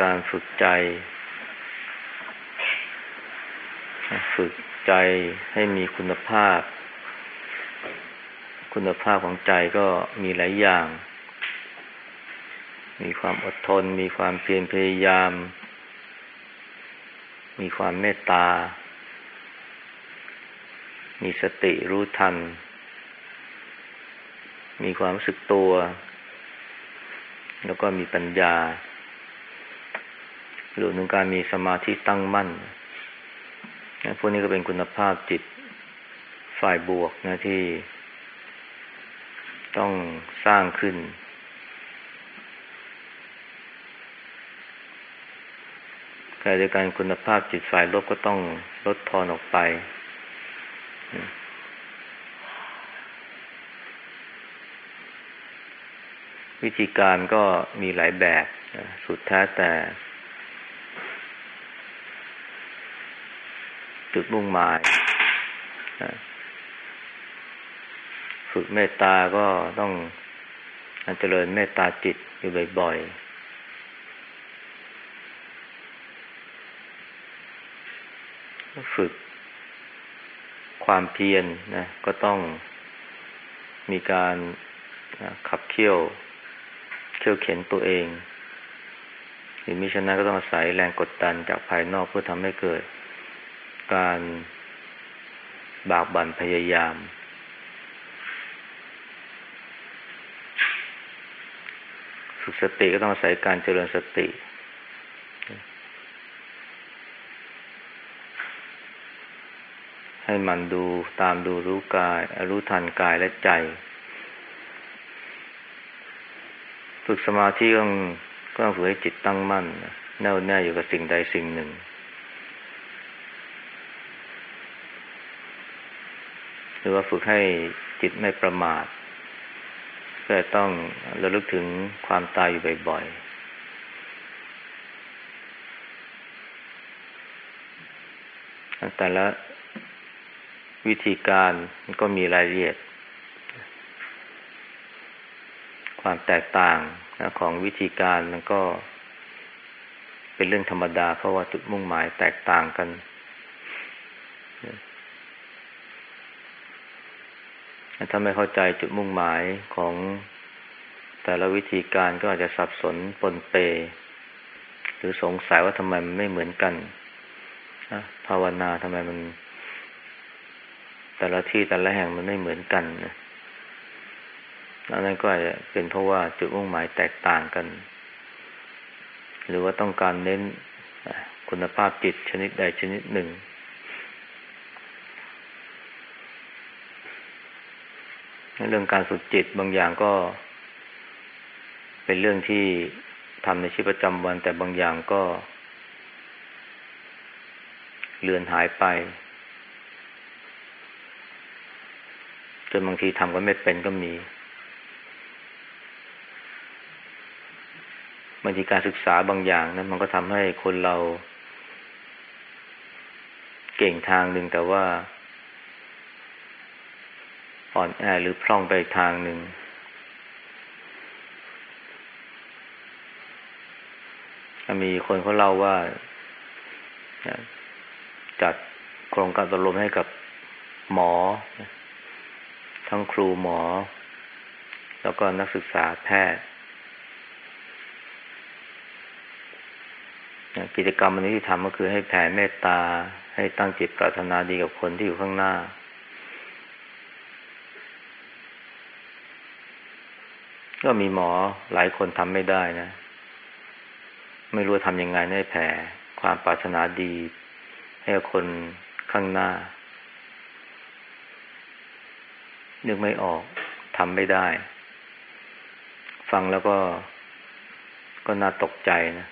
การฝึกใจ ฝึกใจให้มีคุณภาพ คุณภาพของใจก็มีหลายอย่าง มีความอดทน มีความเพียรพยายาม มีความเมตตา มีสติรู้ทัน มีความรู้สึกตัว แล้วก็มีปัญญา รือหนึ่งการมีสมาธิตั้งมั่นพวกนี้ก็เป็นคุณภาพจิตฝ่ายบวกนะที่ ต้องสร้างขึ้น การเดียวกันคุณภาพจิตฝ่ายลบก็ต้องลดทอนออกไป วิธีการก็มีหลายแบบ สุดแท้แต่ จุดมุ่งหมาย ฝึกเมตตาก็ต้องเจริญเมตตาจิตอยู่บ่อยๆ ฝึกความเพียรนะก็ต้องมีการขับเคี่ยวเขี่ยวเข็นตัวเองหรือมิฉะนั้นก็ต้องอาศัยแรงกดดันจากภายนอกเพื่อทำให้เกิด การบากบั่นพยายาม ฝึกสติก็ต้องอาศัยการเจริญสติ ให้มันดูตามดูรู้กาย รู้ทันกายและใจ ฝึกสมาธิก็ก็ฝึกให้จิตตั้งมั่น แน่วแน่อยู่กับสิ่งใดสิ่งหนึ่ง หรือว่าฝึกให้จิตไม่ประมาทก็ต้องระลึกถึงความตายอยู่บ่อยๆ แต่ละวิธีการก็มีรายละเอียด ความแตกต่างของวิธีการมันก็เป็นเรื่องธรรมดา เพราะว่าจุดมุ่งหมายแตกต่างกัน ถ้าไม่เข้าใจจุดมุ่งหมายของแต่ละวิธีการก็อาจจะสับสนปนเป หรือสงสัยว่าทำไมมันไม่เหมือนกันภาวนาทำไมมัน แต่ละที่แต่ละแห่งมันไม่เหมือนกันนะอันนั้นก็อาจจะเป็นเพราะว่าจุดมุ่งหมายแตกต่างกัน หรือว่าต้องการเน้นคุณภาพจิตชนิดใดชนิดหนึ่ง เรื่องการฝึกจิตบางอย่างก็ เป็นเรื่องที่ทำในชีวิตประจำวัน แต่บางอย่างก็ เลือนหายไปจนบางทีทำก็ไม่เป็นก็มีบางทีการศึกษาบางอย่างนะั้นมันก็ทำให้คนเรา เก่งทางหนึ่งแต่ว่า อ่อนแอหรือพร่องไปทางหนึ่ง มีคนเขาเล่าว่าจัดโครงการตกลมให้กับหมอ ทั้งครูหมอ แล้วก็นักศึกษาแพทย์ กิจกรรมอันนี้ที่ทำก็คือให้แผ่เมตตา ให้ตั้งจิตปรารถนาดีกับคนที่อยู่ข้างหน้า ก็มีหมอหลายคนทำไม่ได้นะ ไม่รู้ทำยังไงให้แผ่ความปรารถนาดี ให้กับคนข้างหน้า นึกไม่ออกทำไม่ได้ ฟังแล้วก็ก็น่าตกใจนะ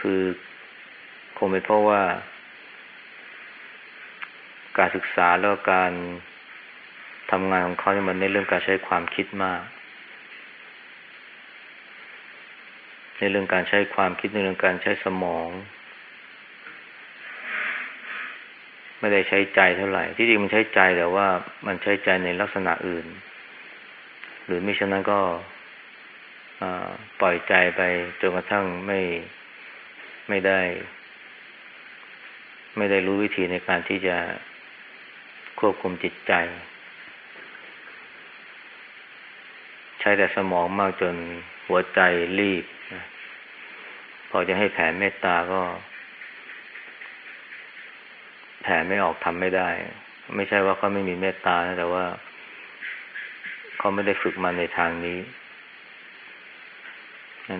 คือคงเป็นเพราะว่า การศึกษาแล้วการ ทำงานของเขาเนี่ยมันในเรื่องการใช้ความคิดมาก ในเรื่องการใช้ความคิดในเรื่องการใช้สมอง ไม่ได้ใช้ใจเท่าไหร่ ที่จริงมันใช้ใจแต่ว่ามันใช้ใจในลักษณะอื่น หรือไมิฉะนั้นก็ปล่อยใจไปจนกระทั่งไม่ไม่ได้ ไม่ได้รู้วิธีในการที่จะควบคุมจิตใจ ใช้แต่สมองมากจนหัวใจรีบนะพอจะให้แผ่เมตตาก็ แผ่ไม่ออกทำไม่ได้ ไม่ใช่ว่าเขาไม่มีเมตตานะแต่ว่าเขาไม่ได้ฝึกมาในทางนี้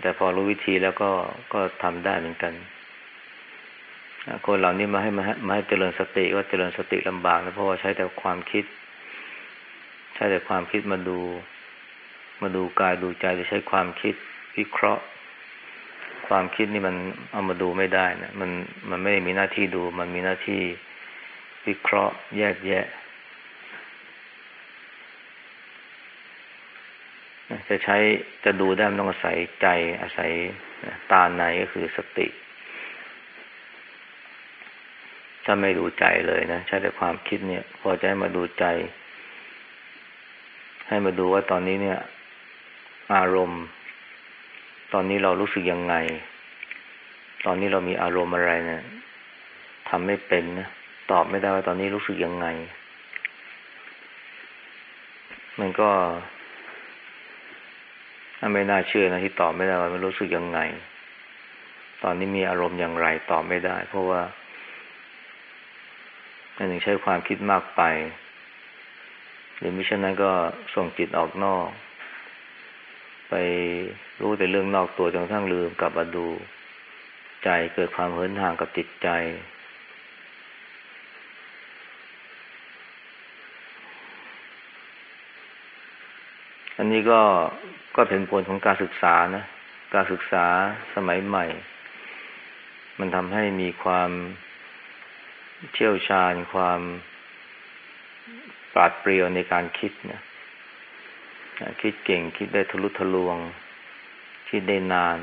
แต่พอรู้วิธีแล้วก็ก็ทำได้เหมือนกันคนเหล่านี้มาให้มามาให้เจริญสติก็เจริญสติลำบากนะเพราะว่าใช้แต่ความคิด ใช้แต่ความคิดมาดู มาดูกายดูใจจะใช้ความคิดวิเคราะห์ ความคิดนี่มันเอามาดูไม่ได้นะมันมันไม่ได้มีหน้าที่ดู มันมีหน้าที่วิเคราะห์ แยกแยะจะใช้จะดูได้ต้องอาศัยใจอาศัยตาในก็คือสติ ถ้าไม่ดูใจเลยนะ ใช้แต่ความคิดเนี่ย พอจะให้มาดูใจ ให้มาดูว่าตอนนี้เนี่ย อารมณ์ ตอนนี้เรารู้สึกยังไง ตอนนี้เรามีอารมณ์อะไรเนะี่ยทำไม่เป็นนะตอบไม่ได้ว่าตอนนี้รู้สึกยังไง มันก็ไม่น่าเชื่อนะที่ตอบไม่ได้ว่ามันรู้สึกยังไง ตอนนี้มีอารมณ์อย่างไรตอบไม่ได้ เพราะว่าอันหนึ่งใช้ความคิดมากไป หรือมิฉะนั้นก็ส่งจิตออกนอก ไปรู้แต่เรื่องนอกตัวจนกระทั่งลืมกลับมาดูใจเกิดความเหินห่างกับจิตใจ อันนี้ก็ก็เป็นผลของการศึกษานะ การศึกษาสมัยใหม่ มันทำให้มีความเชี่ยวชาญความปราดเปรียวในการคิดเนี่ย คิดเก่งคิดได้ทะลุทะลวง คิดได้นาน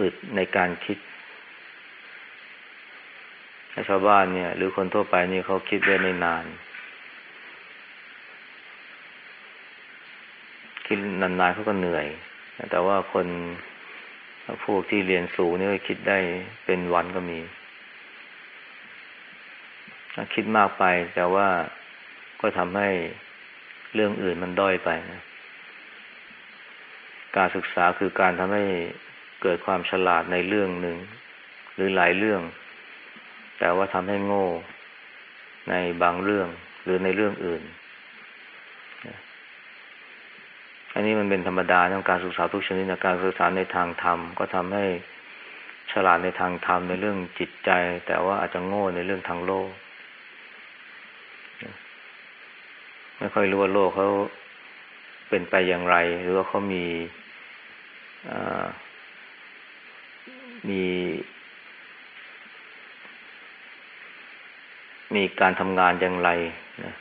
อึดในการคิดชาวบ้านเนี่ย หรือคนทั่วไปนี่เขาคิดได้ไม่นาน คิดนานๆเขาก็เหนื่อย แต่ว่าคนพวกที่เรียนสูงนี่ก็คิดได้เป็นวันก็มีคิดมากไปแต่ว่าก็ทำให้ เรื่องอื่นมันด้อยไปนะการศึกษาคือการทำให้เกิดความฉลาดในเรื่องหนึ่ง หรือหลายเรื่อง แต่ว่าทำให้โง่ในบางเรื่องหรือในเรื่องอื่น อันนี้มันเป็นธรรมดาของการศึกษาทุกชนิดนะการศึกษาในทางธรรม ก็ทำให้ฉลาดในทางธรรมในเรื่องจิตใจ แต่ว่าอาจจะโง่ในเรื่องทางโลก ไม่ค่อยรู้ว่าโลกเขาเป็นไปอย่างไร หรือว่าเขามีมี มีการทำงานอย่างไรนะ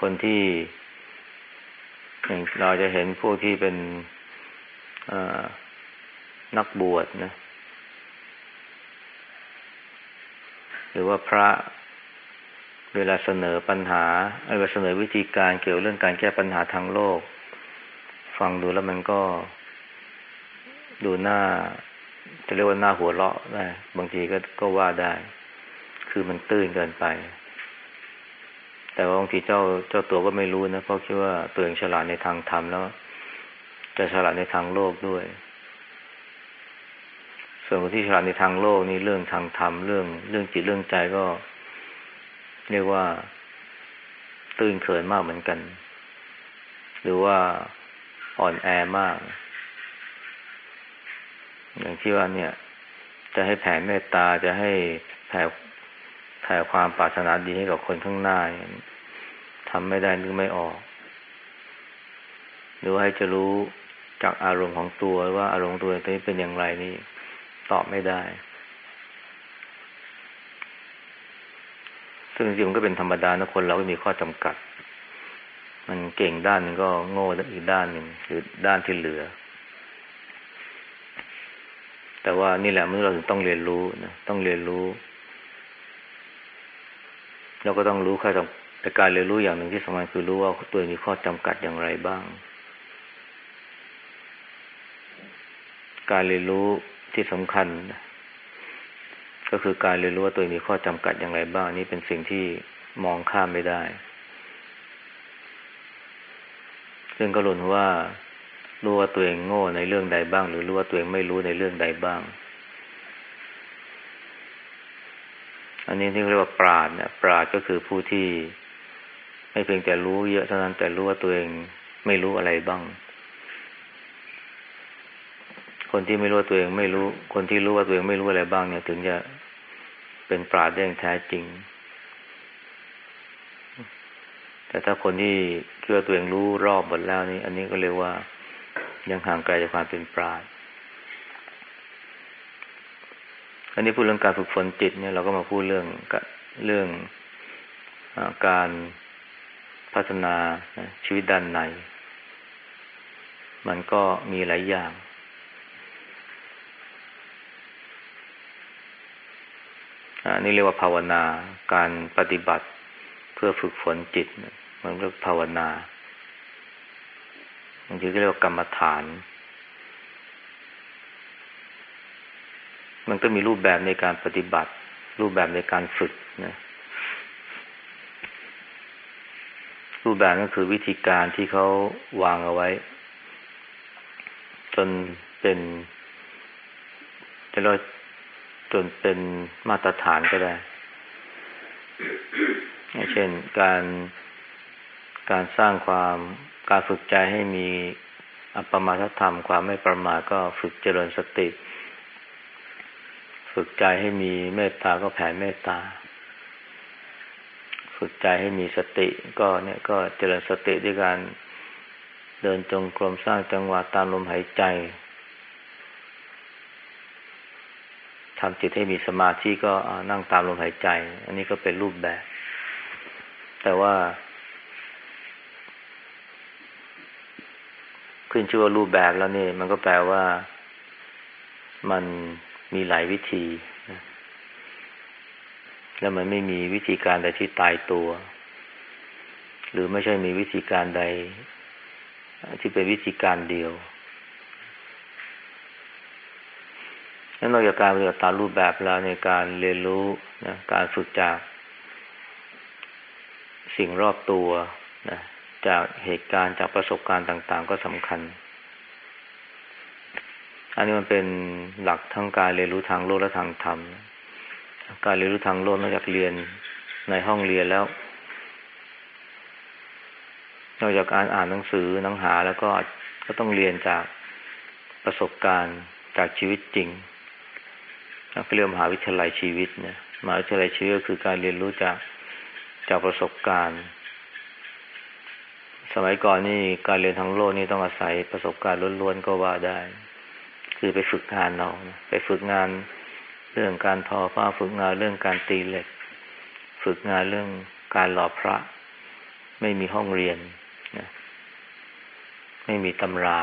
คนที่เราจะเห็นพวกที่เป็นนักบวชนะ หรือว่าพระ เวลาเสนอปัญหาเวลาเสนอวิธีการเกี่ยวเรื่องการแก้ปัญหาทางโลก ฟังดูแล้วมันก็ ดูหน้าจะเรียกว่าหน้าหัวเราะได้บางทีก็ก็ว่าได้ คือมันตื้นเกินไป แต่ว่าบางทีเจ้าเจ้าตัวก็ไม่รู้นะเพราะคิดว่าตัวเองฉลาดในทางธรรมแล้ว จะฉลาดในทางโลกด้วย ส่วนคนที่ฉลาดในทางโลกนี่เรื่องทางธรรมเรื่องเรื่องจิตเรื่องใจก็ เรียกว่า ตื่นเขินมากเหมือนกัน หรือว่าอ่อนแอมาก อย่างที่ว่าเนี่ย จะให้แผ่เมตตาจะให้แผ่แผ่ความปรารถนาดีให้กับคนข้างหน้าทำไม่ได้นึกไม่ออก หรือว่าให้จะรู้จากอารมณ์ของตัวว่าอารมณ์ตัวนี้เป็นอย่างไรนี่ตอบไม่ได้ ซึ่งจริงมันก็เป็นธรรมดานะคนเราก็มีข้อจำกัด มันเก่งด้านนึงก็โง่อีกด้านหนึ่งหรือด้านที่เหลือ แต่ว่านี่แหละเมื่อเราต้องเรียนรู้นะต้องเรียนรู้เราก็ต้องรู้ข้อจแต่การเรียนรู้อย่างหนึ่งที่สำคัญคือรู้ว่าตัวมีข้อจำกัดอย่างไรบ้าง การเรียนรู้ที่สำคัญ ก็คือการเรียนรู้ว่าตัวมีข้อจำกัดอย่างไรบ้างนี่เป็นสิ่งที่มองข้ามไม่ได้ ซึ่งก็หลุนว่ารู้ว่าตัวเองโง่ในเรื่องใดบ้าง หรือรู้ว่าตัวเองไม่รู้ในเรื่องใดบ้าง อันนี้ที่เรียกว่าปราดเนี่ยปราดก็คือผู้ที่ ไม่เพียงแต่รู้เยอะเท่านั้นแต่รู้ว่าตัวเองไม่รู้อะไรบ้าง คนที่ไม่รู้ตัวเองไม่รู้ คนที่รู้ว่าตัวเองไม่รู้อะไรบ้างเนี่ย ถึงจะ เป็นปราดได้อย่างแท้จริง แต่ถ้าคนที่คิดว่าตัวเองรู้รอบหมดแล้วนี่ อันนี้ก็เรียกว่ายังห่างไกลจากความเป็นปราดอันนี้พูดเรื่องการฝึกฝนจิตเนี่ยเราก็มาพูดเรื่องเรื่องอการพัฒนาชีวิตด้านใน มันก็มีหลายอย่าง นนี้เรียกว่าภาวนา การปฏิบัติเพื่อฝึกฝนจิต มันเรียกภาวนาบางทีก็เรียกว่ากรรมฐาน มันก็มีรูปแบบในการปฏิบัติ รูปแบบในการฝึกนะรูปแบบก็คือวิธีการที่เขาวางเอาไว้ จนเป็นจะเรียก จนเป็นมาตรฐานก็ได้ เช่นการการสร้างความการฝึกใจให้มีอัปมาทธรรม ความไม่ประมาทก็ฝึกเจริญสติ ฝึกใจให้มีเมตตาก็แผ่เมตตา ฝึกใจให้มีสติ ก็เนี่ยก็เจริญสติด้วยการเดินจงกรมสร้างจังหวะตามลมหายใจ ทำจิตให้มีสมาธิก็นั่งตามลมหายใจ อันนี้ก็เป็นรูปแบบ แต่ว่า ขึ้นชื่อว่ารูปแบบแล้วนี่ มันก็แปลว่ามันมีหลายวิธี แล้วมันไม่มีวิธีการใดที่ตายตัว หรือไม่ใช่มีวิธีการใด ที่เป็นวิธีการเดียว นั้นนอกจากการปฏิบัติตามรูปแบบแล้วในการเรียนรู้นะการฝึกจาก สิ่งรอบตัวนะจากเหตุการณ์จากประสบการณ์ต่าง ๆ ก็สำคัญ อันนี้มันเป็นหลักทั้งการเรียนรู้ทางโลกและทางธรรม การเรียนรู้ทางโลกนอกจากเรียนในห้องเรียนแล้วนอกจากการอ่านหนังสือหนังหาแล้วก็ก็ต้องเรียนจากประสบการณ์จากชีวิตจริง เรียกมหาวิทยาลัยชีวิตเนี่ยมหาวิทยาลัยชีวิตก็คือการเรียนรู้จากจากประสบการณ์ สมัยก่อนนี่การเรียนทางโลกนี่ต้องอาศัยประสบการณ์ล้วนๆก็ว่าได้ คือไปฝึกงานเอาไปฝึกงานเรื่องการทอผ้าฝึกงานเรื่องการตีเหล็ก ฝึกงานเรื่องการหล่อพระ ไม่มีห้องเรียนนะไม่มีตำรา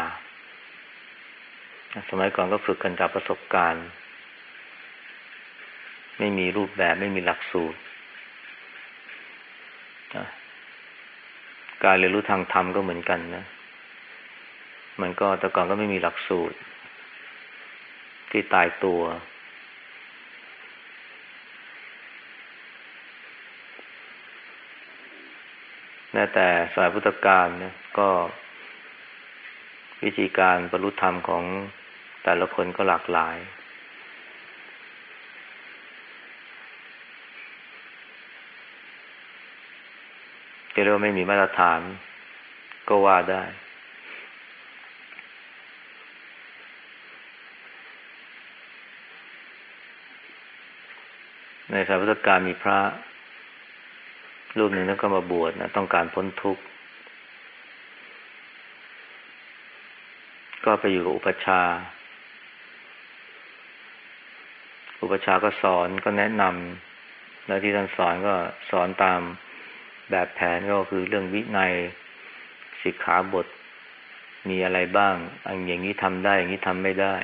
สมัยก่อนก็ฝึกกันจากประสบการณ์ ไม่มีรูปแบบไม่มีหลักสูตร การเรียนรู้ทางธรรมก็เหมือนกันนะ มันก็แต่ก่อนก็ไม่มีหลักสูตร ที่ตายตัว แม้แต่สายพุทธการนี่ยก็วิธีการบรรลุธรรมของแต่ละคนก็หลากหลาย จะเรียกว่าไม่มีมาตรฐาน ก็ว่าได้ ในสายพุทธการมีพระ รูปหนึ่งนั้นก็มาบวชนะต้องการพ้นทุกข์ ก็ไปอยู่กับอุปชา อุปชาก็สอนก็แนะนำแล้วที่ท่านสอนก็สอนตาม แบบแผนก็คือเรื่องวินัยสิกขาบทมีอะไรบ้างอันอย่างนี้ทำได้ อย่างนี้ทำไม่ได้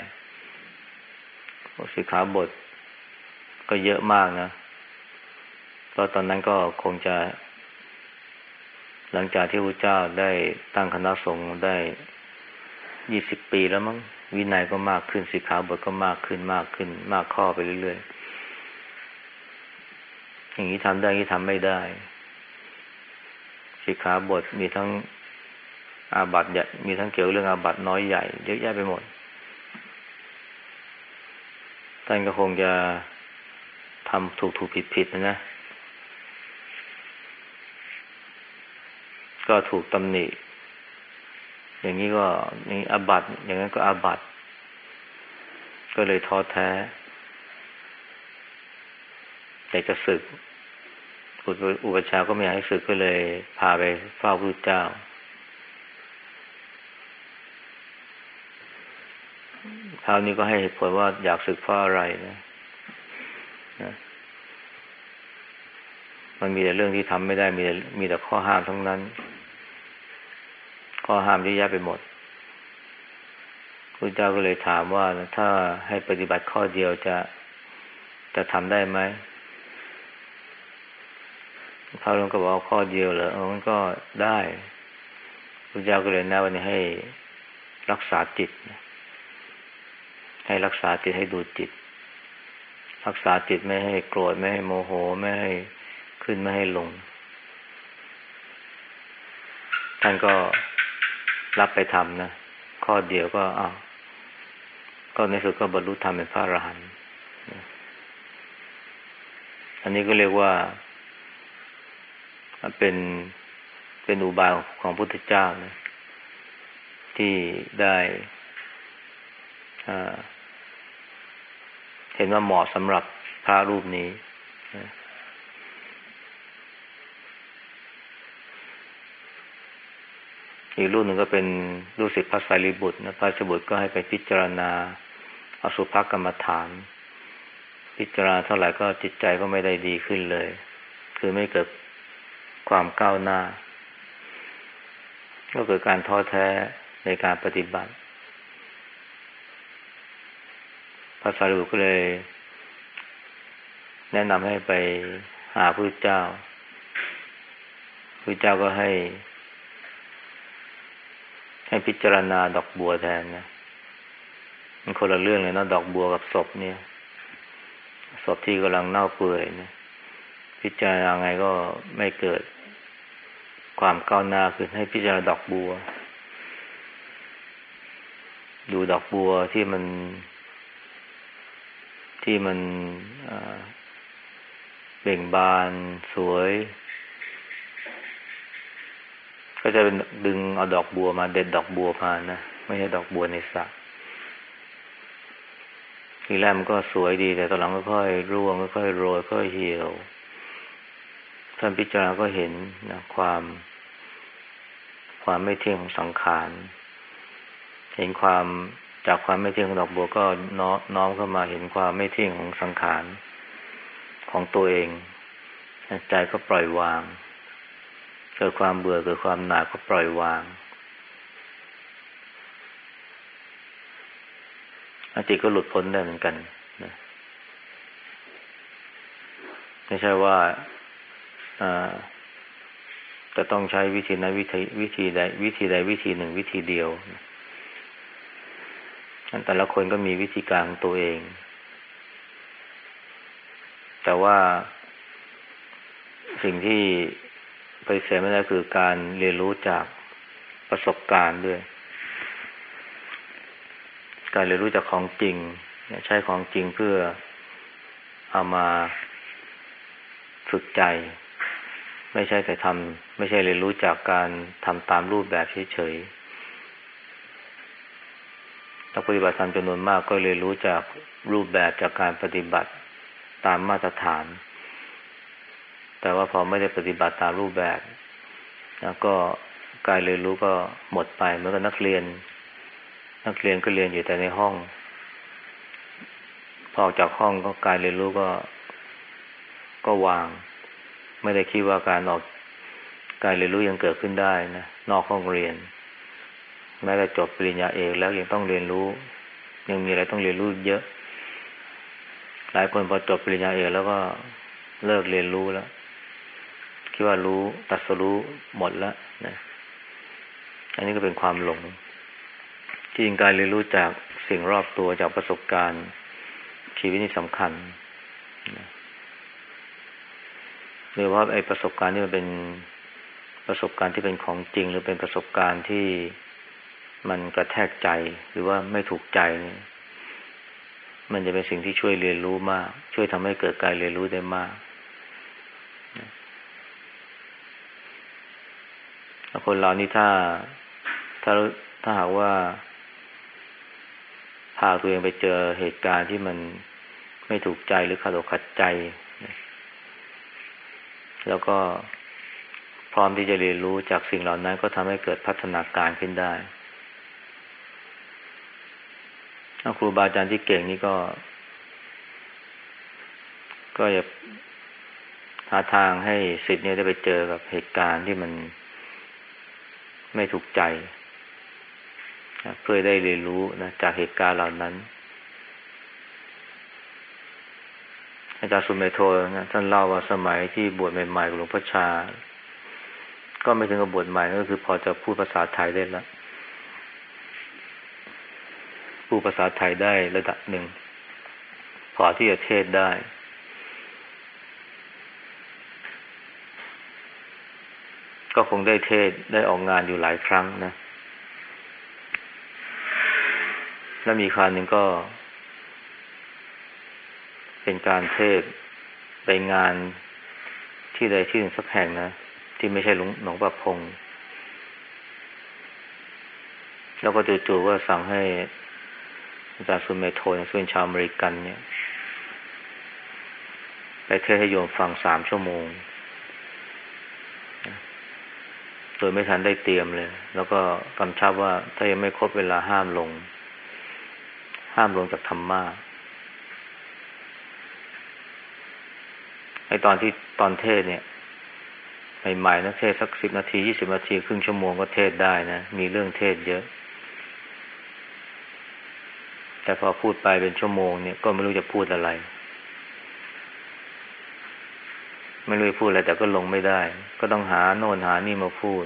สิกขาบทก็เยอะมากนะก็ตอนนั้นก็คงจะ หลังจากที่พระเจ้าได้ตั้งคณะสงฆ์ได้ยี่สิบปีแล้วมั้งวินัยก็มากขึ้นสิขาบทก็มากขึ้นมากขึ้น มากข้อไปเรื่อยๆอย่างนี้ทำได้อย่างนี้ทำไม่ได้ สิขาบทมีทั้งอาบัตใหญ่มีทั้งเกี่ยวเรื่องอาบัตน้อยใหญ่เยอะแยะไปหมด ท่านก็คงจะทำถูกถูกผิดผิดนะนะ ก็ถูกตำหนิ อย่างนี้ก็นี่อาบัตอย่างนั้นก็อาบัตก็เลยท้อแท้อยากจะศึก อุปชาก็ไม่อยากให้ศึกก็เลยพาไปเฝ้าพระเจ้า คราวนี้ก็ให้เหตุผลว่าอยากศึกเพราะอะไรนะนะ มันมีแต่เรื่องที่ทำไม่ได้มีแต่มีแต่ข้อห้ามทั้งนั้น ข้อห้ามที่แยะไปหมดพระเจ้าก็เลยถามว่าถ้าให้ปฏิบัติข้อเดียวจะจะทำได้ไหม พระองค์ก็บอกข้อเดียวเหรอมันก็ได้พระเจ้าก็เลยแนะวันนี้ให้รักษาจิต ให้รักษาจิตให้ดูจิต รักษาจิตไม่ให้โกรธไม่ให้โมโหไม่ให้ขึ้นไม่ให้ลง ท่านก็รับไปทำนะ ข้อเดียวก็อ้าวก็ในสุดก็บรรลุธรรมเป็นพระอรหันต์อันนี้ก็เรียกว่า เป็นเป็นอุบายของพุทธเจ้านะที่ได้เห็นว่าเหมาะสำหรับพระรูปนี้ อีกรูปหนึ่งก็เป็นรูปศิษย์พระสารีบุตรนะพระสารีบุตรก็ให้ไปพิจารณาอสุภกรรมฐาน พิจารณาเท่าไหร่ก็จิตใจก็ไม่ได้ดีขึ้นเลย คือไม่เกิด ความก้าวหน้า ก็เกิดการท้อแท้ในการปฏิบัติ พระสารีบุตรก็เลย แนะนำให้ไปหาพระเจ้าพระเจ้าก็ให้ ให้พิจารณาดอกบัวแทนนะมันคนละเรื่องเลยนะดอกบัวกับศพเนี่ยศพที่กำลังเน่าเปื่อยเนี่ยพิจารณาไงก็ไม่เกิด ความก้าวหน้าคือให้พิจารณาดอกบัว ดูดอกบัวที่มัน ที่มันเบ่งบานสวย ก็จะเป็นดึงเอาดอกบัวมา เด็ดดอกบัวมานะไม่ใช่ดอกบัวในสระทีแรกมันก็สวยดี แต่ตอนหลังก็ค่อยร่วงค่อยโรยค่อยเหี่ยวท่านพิจารณาก็เห็นนะความ ความไม่เที่ยงของสังขาร เห็นความจากความไม่เที่ยงของดอกบัวก็น้อมเข้ามาเห็นความไม่เที่ยงของสังขารของตัวเอง ใจก็ปล่อยวาง เกิดความเบื่อเกิดความหนาก็ปล่อยวางจิตก็หลุดพ้นได้เหมือนกันนะไม่ใช่ว่า จะต้องใช้วิธีนั้นวิธีวิธีใดวิธีใดวิธีหนึ่งวิธีเดียวนแต่ละคนก็มีวิธีการของตัวเอง แต่ว่าสิ่งที่ไปเสียไม่ได้คือการเรียนรู้จากประสบการณ์ด้วย การเรียนรู้จากของจริงใช้ของจริงเพื่อเอามาฝึกใจ ไม่ใช่แต่ทำ ไม่ใช่เรียนรู้จากการทำตามรูปแบบเฉยๆนักปฏิบัติธรรมจำนวนมากก็เลยนรู้จากรูปแบบจากการปฏิบัติตามมาตรฐาน แต่ว่าพอไม่ได้ปฏิบัติตามรูปแบบ แล้วก็การเรียนรู้ก็หมดไปเหมือนกับนักเรียน นักเรียนก็เรียนอยู่แต่ในห้อง พอออกจากห้องก็การเรียนรู้ก็ก็วาง ไม่ได้คิดว่าการออก การเรียนรู้ยังเกิดขึ้นได้นะนอกห้องเรียน แม้แต่จบปริญญาเอกแล้วยังต้องเรียนรู้ ยังมีอะไรต้องเรียนรู้เยอะ หลายคนพอจบปริญญาเอกแล้วก็เลิกเรียนรู้แล้วคิดว่ารู้ตัดสรู้หมดแล้วนะอันนี้ก็เป็นความหลง ที่จริงการเรียนรู้จากสิ่งรอบตัวจากประสบการณ์ชีวิตนี่สำคัญนะหรือว่าไอ้ประสบการณ์ที่มันเป็น ประสบการณ์ที่เป็นของจริง หรือเป็นประสบการณ์ที่มันกระแทกใจหรือว่าไม่ถูกใจเนี่ยมันจะเป็นสิ่งที่ช่วยเรียนรู้มาก ช่วยทำให้เกิดการเรียนรู้ได้มากคนเรานี่ถ้าถ้าถ้าหากว่า พาตัวเองไปเจอเหตุการณ์ที่มันไม่ถูกใจหรือขัดอกขัดใจ แล้วก็ ร้อมที่จะเรียนรู้จากสิ่งเหล่านั้นก็ทำให้เกิดพัฒนาการขึ้นได้ครูบาอาจารย์ที่เก่งนี่ก็ ก็อย่าหาทางให้สิทธิ์เนี่ยได้ไปเจอกับเหตุการณ์ที่มันไม่ถูกใจ เพื่อได้เรียนรู้นะจากเหตุการณ์เหล่านั้น อาจารย์สุเมโทนะท่านเล่าว่าสมัยที่บวชใหม่ๆหลวงพ่อชา ก็ไม่ถึงกับบวชใหม่ก็คือพอจะพูดภาษาไทยได้แล้วพูดภาษาไทยได้ระดับหนึ่ง พอที่จะเทศได้ ก็คงได้เทศได้ออกงานอยู่หลายครั้งนะ แล้วมีคราวหนึ่งก็ เป็นการเทศไปงานที่ใดที่หนึ่งสักแห่งนะ ที่ไม่ใช่หลวงหลวงประพงแล้วก็จู่ๆก็สั่งให้อาจารย์ซุนเมโทนซึ่งเป็นชาวอเมริกัน เนี่ย ไปเทศน์ให้โยมฟังสามชั่วโมง โดยไม่ทันได้เตรียมเลย แล้วก็กำชับว่าถ้ายังไม่ครบเวลาห้ามลง ห้ามลงจากธรรมาสน์ไอ้ตอนที่ตอนเทศน์เนี่ย ใหม่ๆนะเทศสักสิบนาทียี่สิบนาที ครึ่งชั่วโมงก็เทศได้นะ มีเรื่องเทศเยอะ แต่พอพูดไปเป็นชั่วโมงเนี่ยก็ไม่รู้จะพูดอะไร ไม่รู้จะพูดอะไรแต่ก็ลงไม่ได้ ก็ต้องหาโน่นหานี่มาพูด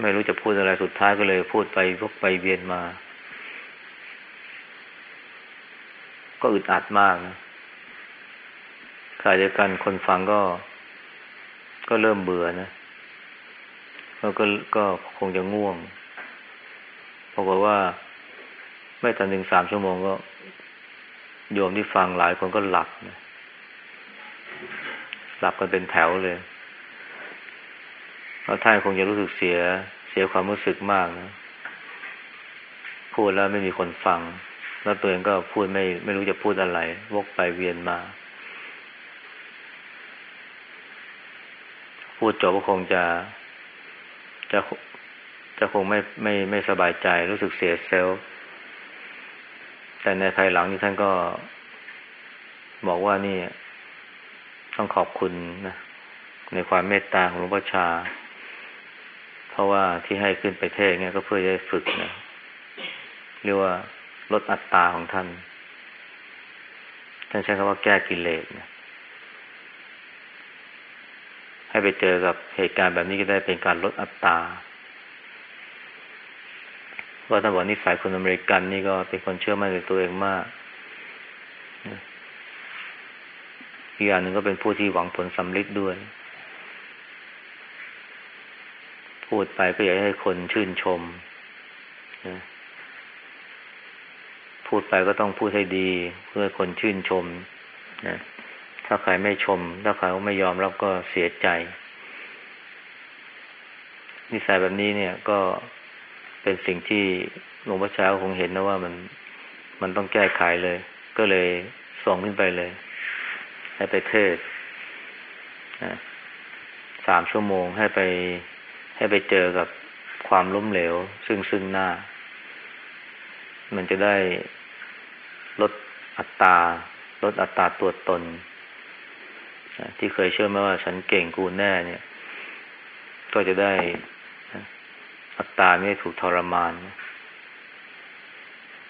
ไม่รู้จะพูดอะไรสุดท้ายก็เลยพูดไปพกไปเวียนมา ก็อึดอัดมากนะขายเดียวกันคนฟังก็ ก็เริ่มเบื่อนะแล้วก็ก็คงจะง่วงเพราะว่า ไม่ทันถึงสามชั่วโมงก็ โยมที่ฟังหลายคนก็หลับนะหลับกันเป็นแถวเลยแล้วท่านคงจะรู้สึกเสีย เสียความรู้สึกมากนะพูดแล้วไม่มีคนฟัง แล้วตัวเองก็พูดไม่ไม่รู้จะพูดอะไร วกไปเวียนมา พูดจบก็คงจะ จะจะคงไม่ไม่ไม่สบายใจรู้สึกเสียเซลล์แต่ในภายหลังนี่ท่านก็บอกว่านี่ ต้องขอบคุณนะในความเมตตาของหลวงพ่อชา เพราะว่าที่ให้ขึ้นไปเทศเนี่ยก็เพื่อจะฝึกนะเรียกว่าลดอัตตาของท่าน ท่านใช้คำว่าแก้กิเลสนะ ให้ไปเจอกับเหตุการณ์แบบนี้ก็ได้เป็นการลดอัตตาว่าถ้าบอกนิสัยคนอเมริกันนี่ก็เป็นคนเชื่อมั่นในตัวเองมากอีกอย่างหนึ่งก็เป็นผู้ที่หวังผลสำลิดด้วย พูดไปก็อยากให้คนชื่นชม พูดไปก็ต้องพูดให้ดี เพื่อคนชื่นชมนะ ถ้าใครไม่ชม ถ้าใครไม่ยอมรับก็เสียใจ นิสัยแบบนี้เนี่ยก็เป็นสิ่งที่หลวงพ่อเช้าคงเห็นนะว่ามันมันต้องแก้ไขเลย ก็เลยส่งขึ้นไปเลย ให้ไปเทศสามชั่วโมงให้ไปให้ไปเจอกับความล้มเหลว ซึ่งซึ่งหน้า มันจะได้ลดอัตราลดอัตราตัวตน ที่เคยเชื่อมาว่าฉันเก่งกูแน่เนี่ย ก็จะได้อัตตาไม่ถูกทรมาน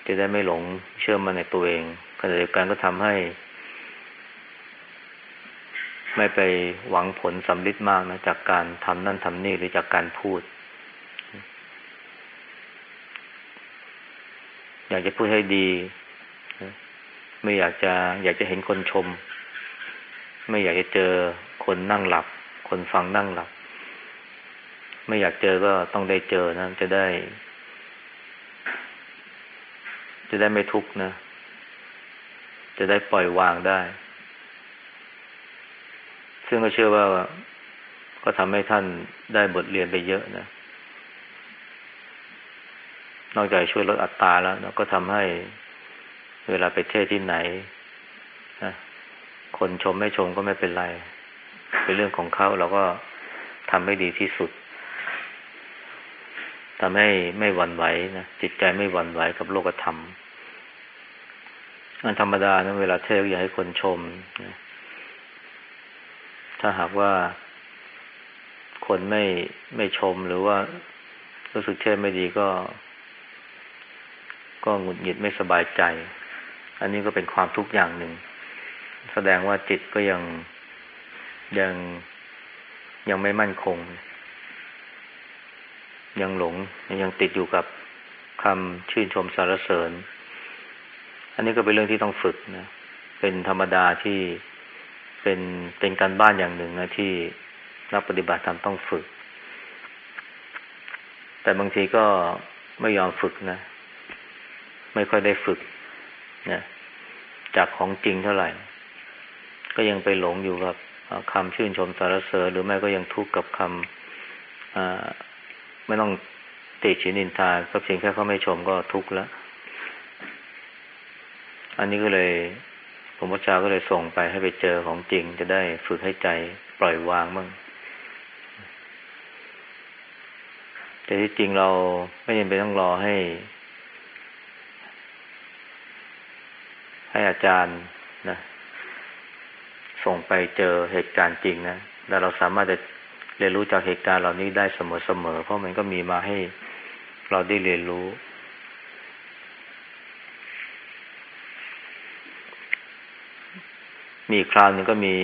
จะได้ไม่หลงเชื่อมันในตัวเองขณะเดียวกันก็ทำให้ ไม่ไปหวังผลสำลิดมากนะจากการทำนั่นทำนี่หรือจากการพูด อยากจะพูดให้ดี ไม่อยากจะ อยากจะเห็นคนชม ไม่อยากจะเจอคนนั่งหลับ คนฟังนั่งหลับ ไม่อยากเจอก็ต้องได้เจอนะ จะได้ จะได้ไม่ทุกข์นะ จะได้ปล่อยวางได้ ซึ่งก็เชื่อว่าก็ทำให้ท่านได้บทเรียนไปเยอะนะ นอกจากช่วยลดอัตราแล้วก็ทำให้เวลาไปเทศที่ไหน คนชมไม่ชมก็ไม่เป็นไร เป็นเรื่องของเขาเราก็ทำให้ดีที่สุดทำให้ไม่หวั่นไหวนะจิตใจไม่หวั่นไหวกับโลกธรรมอันธรรมดานะเวลาเทศอยากให้คนชมนะถ้าหากว่า คนไม่ไม่ชมหรือว่ารู้สึกเทศไม่ดีก็ ก็หงุดหงิดไม่สบายใจ อันนี้ก็เป็นความทุกข์อย่างหนึ่ง แสดงว่าจิตก็ยังยังยังไม่มั่นคง ยังหลงยังติดอยู่กับคำชื่นชมสรรเสริญ อันนี้ก็เป็นเรื่องที่ต้องฝึกนะ เป็นธรรมดาที่เป็นเป็นการบ้านอย่างหนึ่งนะที่นักปฏิบัติธรรมต้องฝึก แต่บางทีก็ไม่ยอมฝึกนะ ไม่ค่อยได้ฝึกนะจากของจริงเท่าไหร่ ก็ยังไปหลงอยู่กับคำชื่นชมสารเสริญหรือไม่ก็ยังทุกข์กับคำไม่ต้องติชินินทาสักเพียงแค่เขาไม่ชมก็ทุกข์แล้ว อันนี้ก็เลยผมพระเจ้าก็เลยส่งไปให้ไปเจอของจริง จะได้ฝึกให้ใจปล่อยวางบ้างแต่ที่จริงเราไม่ยังไปต้องรอให้ ให้อาจารย์นะ ส่งไปเจอเหตุการณ์จริงนะแล้วเราสามารถจะเรียนรู้จากเหตุการณ์เหล่านี้ได้เสมอๆ เพราะมันก็มีมาให้เราได้เรียนรู้ มีคราวนึงก็มี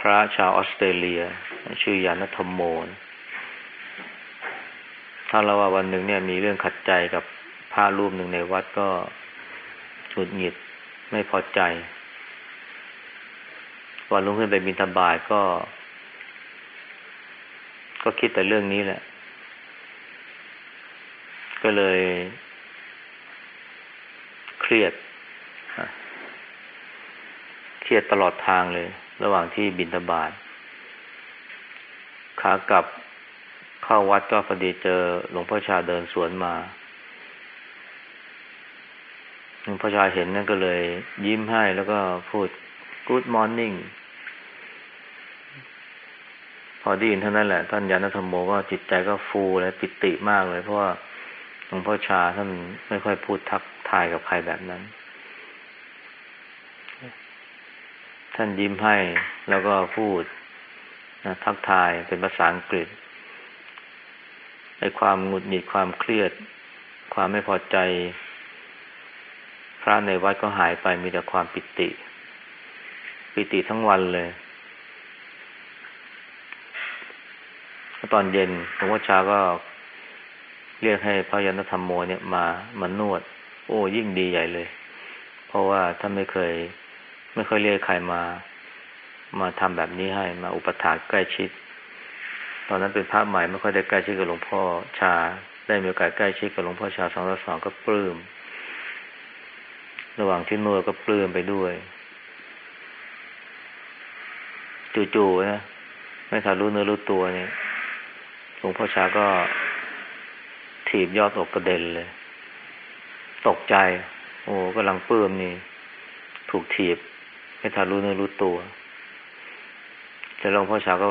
พระชาวออสเตรเลีย ชื่อยานธรรมโมนถ้าเราว่าวันหนึ่งเนี่ยมีเรื่องขัดใจกับพระรูปหนึ่งในวัดก็หงุดหงิดไม่พอใจ วันลุงขึ้นไปบินธบาตก็ ก็คิดแต่เรื่องนี้แหละ ก็เลย เครียด เครียดตลอดทางเลย ระหว่างที่บินธบาตขากลับเข้าวัดก็พอดีเจอหลวงพ่อชาเดินสวนมาหลวงพระชาเห็นนั่นก็เลย ยิ้มให้แล้วก็พูด Good morning พอได้ยินเท่านั้นแหละ ท่านยานธรรมโมก็จิตใจก็ฟูและปิติมากเลย เพราะว่าหลวงพ่อชาท่านไม่ค่อยพูดทักทายกับใครแบบนั้น ท่านยิ้มให้แล้วก็พูดนะทักทายเป็นภาษาอังกฤษไอ้ความหงุดหงิดความเครียด ความไม่พอใจ พระในวัดก็หายไปมีแต่ความปิติ ปิติทั้งวันเลยตอนเย็นหลวงพ่อชาก็เรียกให้พระยานธรรมโมเนี่ยมามานวด โอ้ยิ่งดีใหญ่เลย เพราะว่าท่านไม่เคย ไม่เคยเรียกใครมา มาทำแบบนี้ให้มาอุปถากใกล้ชิด ตอนนั้นเป็นพระใหม่ไม่ค่อยได้ใกล้ชิดกับหลวงพ่อชา ได้มีโอกาสใกล้ชิดกับหลวงพ่อชาสองต่อสองก็ปลื้มระหว่างที่นวดก็ปลื้มไปด้วย จู่ๆนะไม่ทันรู้เนื้อรู้ตัวเนี่ยหลวงพ่อชาก็ถีบยอดอกกระเด็นเลย ตกใจ โอ้กำลังเปื้มนี่ ถูกถีบ ไม่ทันรู้เนื้อรู้ตัวแต่หลวงพ่อชาก็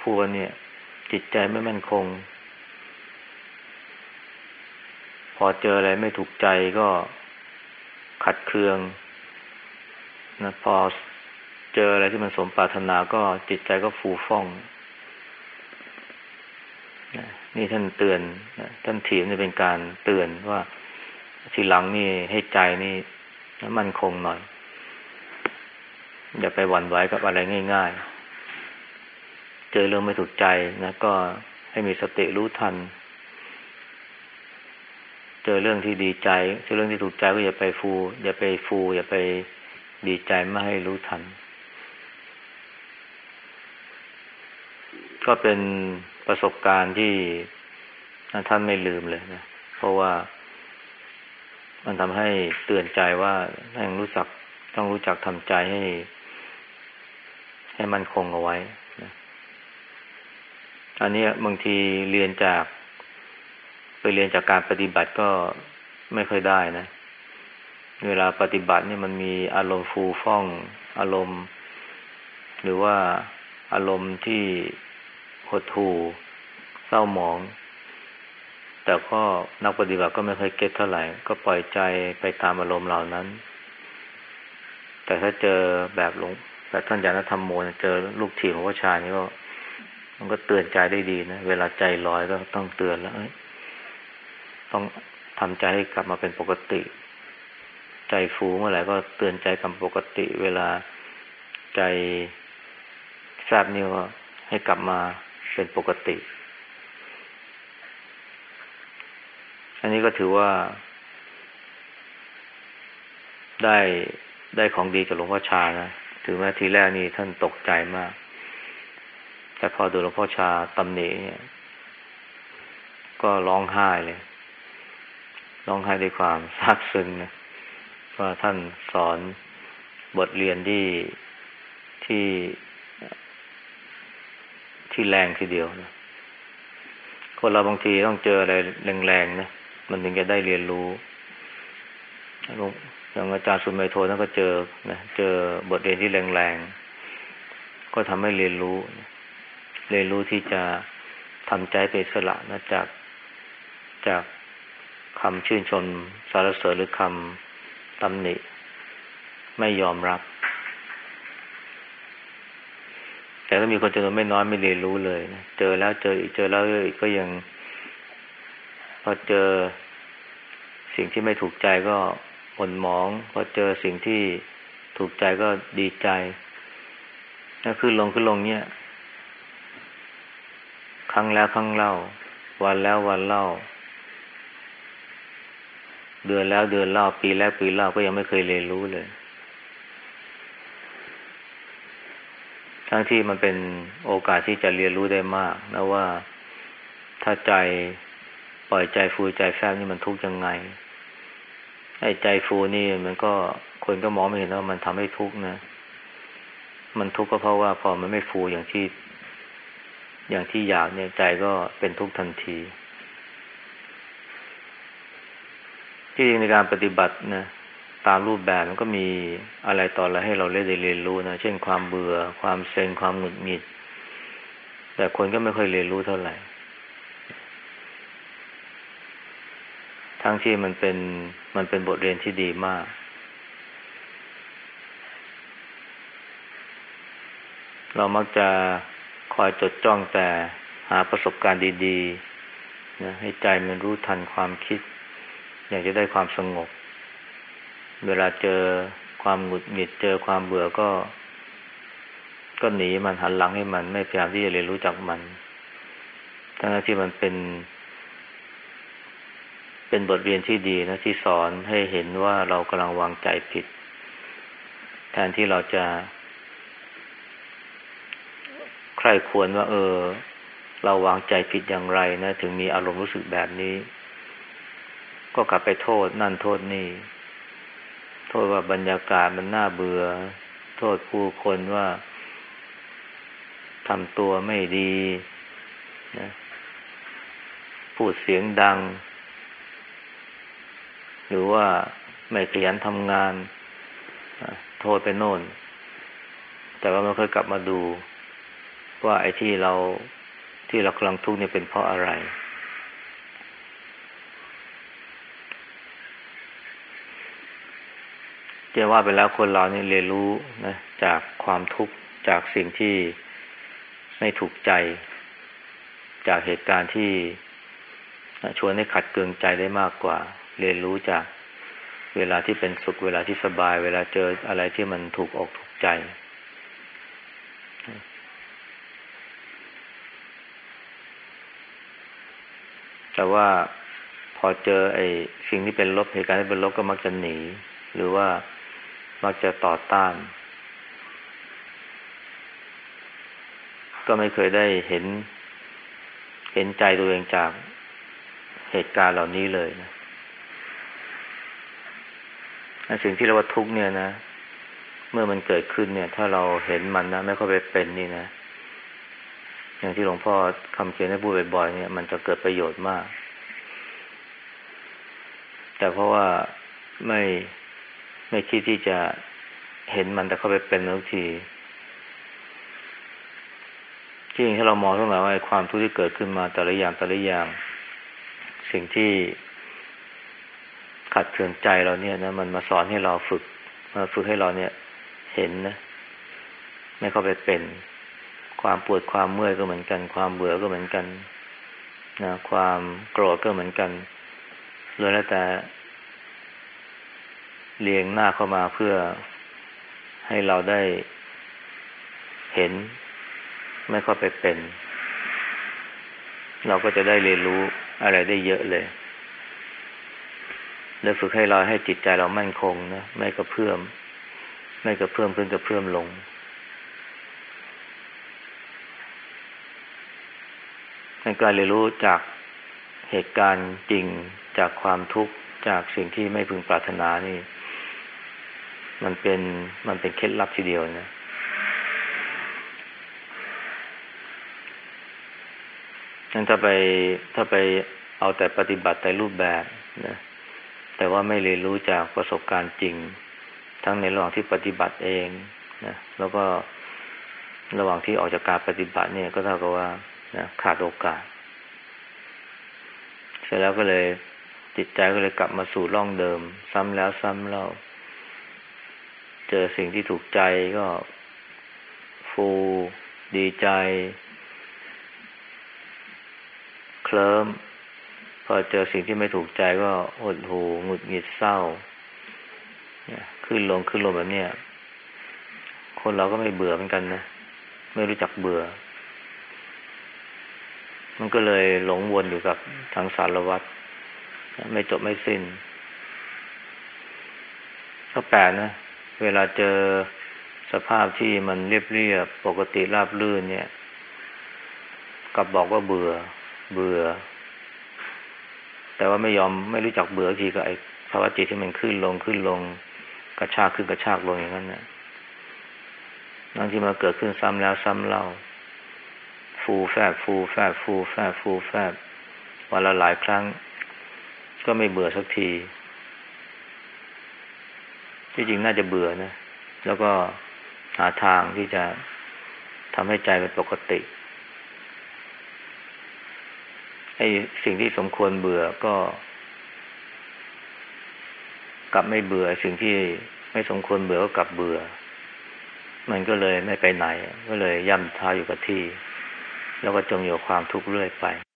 พูดว่าเนี่ย จิตใจไม่มั่นคง พอเจออะไรไม่ถูกใจก็ขัดเคืองนะพอ เจออะไรที่มันสมปรารถนาก็จิตใจก็ฟูฟ่อง นี่ท่านเตือนท่านถีบนี่เป็นการเตือนว่าทีหลังนี่ให้ใจนี่มั่นคงหน่อย อย่าไปหวั่นไหวกับอะไรง่าย ๆ เจอเรื่องไม่ถูกใจนะก็ให้มีสติรู้ทัน เจอเรื่องที่ดีใจ เจอเรื่องที่ถูกใจก็อย่าไปฟู อย่าไปฟู อย่าไปดีใจไม่ให้รู้ทัน ก็เป็นประสบการณ์ที่ท่านไม่ลืมเลยนะ เพราะว่ามันทำให้เตือนใจว่าต้องรู้จักต้องรู้จักทำใจให้ ให้มันคงเอาไว้นะอันนี้บางทีเรียนจากไปเรียนจากการปฏิบัติก็ไม่ค่อยได้นะ เวลาปฏิบัติเนี่ยมันมีอารมณ์ฟูฟ่อง อารมณ์ หรือว่าอารมณ์ที่ หดหู่เศร้าหมอง แต่ก็นักปฏิบัติก็ไม่เคยเก็ตเท่าไหร่ ก็ปล่อยใจไปตามอารมณ์เหล่านั้น แต่ถ้าเจอแบบหลวงแบบท่านยานธรรมโมเจอลูกทีของพระชานี่ก็มันก็เตือนใจได้ดีนะ เวลาใจลอยก็ต้องเตือนแล้วต้องทำใจให้กลับมาเป็นปกติ ใจฟูเมื่อไหร่ก็เตือนใจกลับปกติ เวลาใจแซบนี่ก็ให้กลับมา เป็นปกติ อันนี้ก็ถือว่า ได้ได้ของดีจากหลวงพ่อชานะถือแม้ทีแรกนี่ท่านตกใจมาก แต่พอดูหลวงพ่อชาตำหนิเนี่ย ก็ร้องไห้เลยร้องไห้ด้วยความซาบซึ้งนะว่าท่านสอนบทเรียนที่ที่ ที่แรงทีเดียวนะคนเราบางทีต้องเจออะไรแรงๆนะมันถึงจะได้เรียนรู้อย่างอาจารย์สุมเมโทท่นก็เจอนะเจอบทเรียนที่แรงๆก็ทำให้เรียนรู้ เรียนรู้ที่จะทำใจเป็นสละนะจากจากคำชื่นชมสารเสริญหรือคำตำหนิ ไม่ยอมรับ แต่ก็มีคนจำนวนไม่น้อยไม่เรียนรู้เลยนะเจอแล้วเจออีกเจอแล้วอีกก็ยัง พอเจอสิ่งที่ไม่ถูกใจก็หม่นหมองพอเจอสิ่งที่ถูกใจก็ดีใจถ้าขึ้นลงขึ้นลงเนี่ยครั้งแล้วครั้งเล่า วันแล้ววันเล่า เดือนแล้วเดือนเล่าปีแล้วปีเล่าก็ยังไม่เคยเรียนรู้เลย ทั้งที่มันเป็นโอกาสที่จะเรียนรู้ได้มากนะว่าถ้าใจปล่อยใจฟูใจแฟบนี่มันทุกข์ยังไงไอ้ใจฟูนี่มันก็คนก็มองไม่เห็นว่ามันทำให้ทุกข์นะ มันทุกข์ก็เพราะว่าพอมันไม่ฟูอย่างที่ อย่างที่อยากเนี่ยใจก็เป็นทุกข์ทันที ที่จริงในการปฏิบัตินะ ตามรูปแบบมันก็มีอะไรต่ออะไรให้เราได้เรียนรู้นะ เช่นความเบื่อ ความเซ็ง ความหงุดหงิด แต่คนก็ไม่ค่อยเรียนรู้เท่าไหร่ ทั้งที่มันเป็นมันเป็นบทเรียนที่ดีมาก เรามักจะคอยจดจ้องแต่หาประสบการณ์ดีๆนะให้ใจมันรู้ทันความคิด อยากจะได้ความสงบ เวลาเจอความหงุดหงิดเจอความเบื่อก็ ก็หนีมันหันหลังให้มัน ไม่พยายามที่จะเรียนรู้จักมัน ทั้งที่มันเป็น เป็นบทเรียนที่ดีนะที่สอนให้เห็นว่าเรากำลังวางใจผิด แทนที่เราจะใครควรว่า เออ เราวางใจผิดอย่างไรนะ ถึงมีอารมณ์รู้สึกแบบนี้ ก็กลับไปโทษนั่นโทษนี่ โทษว่าบรรยากาศมันน่าเบื่อ โทษผู้คนว่าทำตัวไม่ดีนะพูดเสียงดัง หรือว่าไม่ขยันทำงาน โทษไปโน่น แต่ว่าไม่เคยกลับมาดู ว่าไอ้ที่เราที่เรากำลังทุกข์นี่เป็นเพราะอะไร จะว่าไปแล้วคนเรานี่เรียนรู้นะจากความทุกข์จากสิ่งที่ไม่ถูกใจ จากเหตุการณ์ที่ชวนให้ขัดเคืองใจได้มากกว่า เรียนรู้จากเวลาที่เป็นสุขเวลาที่สบาย เวลาเจออะไรที่มันถูกอกถูกใจ แต่ว่าพอเจอไอ้สิ่งที่เป็นลบเหตุการณ์ที่เป็นลบก็มักจะหนี หรือว่า มักจะต่อต้าน ก็ไม่เคยได้เห็น เห็นใจตัวเองจากเหตุการณ์เหล่านี้เลยนะสิ่งที่เราว่าทุกเนี่ยนะ เมื่อมันเกิดขึ้นเนี่ย ถ้าเราเห็นมันนะไม่ค่อยไปเป็นนี่นะ อย่างที่หลวงพ่อคำเขียนให้พูดบ่อยๆเนี่ย มันจะเกิดประโยชน์มาก แต่เพราะว่าไม่ ไม่คิดที่จะเห็นมันแต่เข้าไปเป็นทุกทีจริงถ้าเรามองทั้งหลายว่าความทุกข์ที่เกิดขึ้นมาแต่ละอย่างแต่ละอย่าง สิ่งที่ขัดเคืองใจเราเนี่ยนะมันมาสอนให้เราฝึกมาฝึกให้เราเนี่ยเห็นนะ ไม่เข้าไปเป็น ความปวดความเมื่อยก็เหมือนกัน ความเบื่อก็เหมือนกันนะความโกรธก็เหมือนกันเลยแล้วแต่ เรียงหน้าเข้ามาเพื่อให้เราได้เห็น ไม่เข้าไปเป็น เราก็จะได้เรียนรู้อะไรได้เยอะเลยและฝึกให้เราให้จิตใจเรามั่นคงนะไม่กระเพื่อม ไม่กระเพื่อมขึ้นกระเพื่อมลงในการเรียนรู้จากเหตุการณ์จริงจากความทุกข์จากสิ่งที่ไม่พึงปรารถนานี่ มันเป็นมันเป็นเคล็ดลับทีเดียวนะ งั้นถ้าไปถ้าไปเอาแต่ปฏิบัติแต่รูปแบบนะ แต่ว่าไม่เรียนรู้จากประสบการณ์จริง ทั้งในระหว่างที่ปฏิบัติเองนะ แล้วก็ระหว่างที่ออกจากการปฏิบัติเนี่ยก็เท่ากับว่านะขาดโอกาส เสร็จแล้วก็เลยจิตใจก็เลยกลับมาสู่ร่องเดิม ซ้ำแล้วซ้ำเล่า เจอสิ่งที่ถูกใจก็ฟูดีใจ เคลิ้มพอเจอสิ่งที่ไม่ถูกใจก็หดหูหงุดหงิดเศร้าเนี่ยขึ้นลงขึ้นลงแบบเนี้ยคนเราก็ไม่เบื่อเหมือนกันนะ ไม่รู้จักเบื่อ มันก็เลยหลงวนอยู่กับทางสารวัตรไม่จบไม่สิ้นก็แปลนะ เวลาเจอสภาพที่มันเรียบเรียบปกติราบรื่นเนี่ย กลับบอกว่าเบื่อ เบื่อ แต่ว่าไม่ยอมไม่รู้จักเบื่อทีก็ไอ้ภาวะจิตที่มันขึ้นลงขึ้นลง กระชากขึ้นกระชากลงอย่างนั้นเนะบางที่มาเกิดขึ้นซ้ำแล้วซ้ำเล่า ฟูแฟบฟูแฟบฟูแฟบฟูแฟบวันละหลายครั้ง ก็ไม่เบื่อสักที ที่จริงน่าจะเบื่อนะ แล้วก็หาทางที่จะทำให้ใจเป็นปกติไอ้สิ่งที่สมควรเบื่อก็ กลับไม่เบื่อ สิ่งที่ไม่สมควรเบื่อก็กลับเบื่อ มันก็เลยไม่ไปไหน ก็เลยย่ำท้าอยู่กับที่ แล้วก็จมอยู่ความทุกข์เรื่อยไป